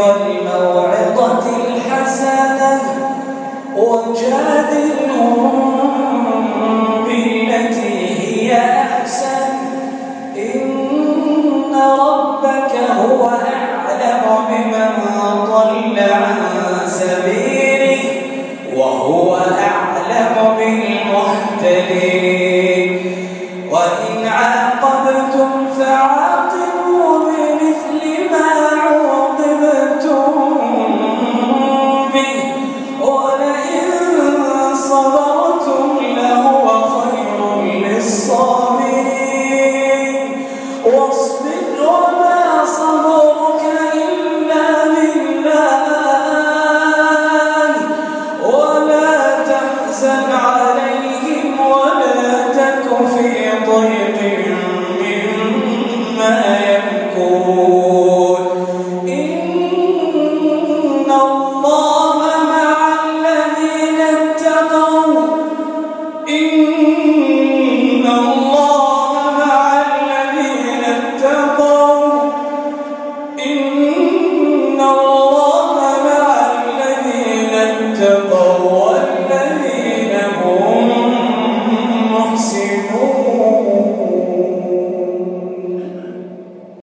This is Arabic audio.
والموعظة الحسنة. وجاهد بعد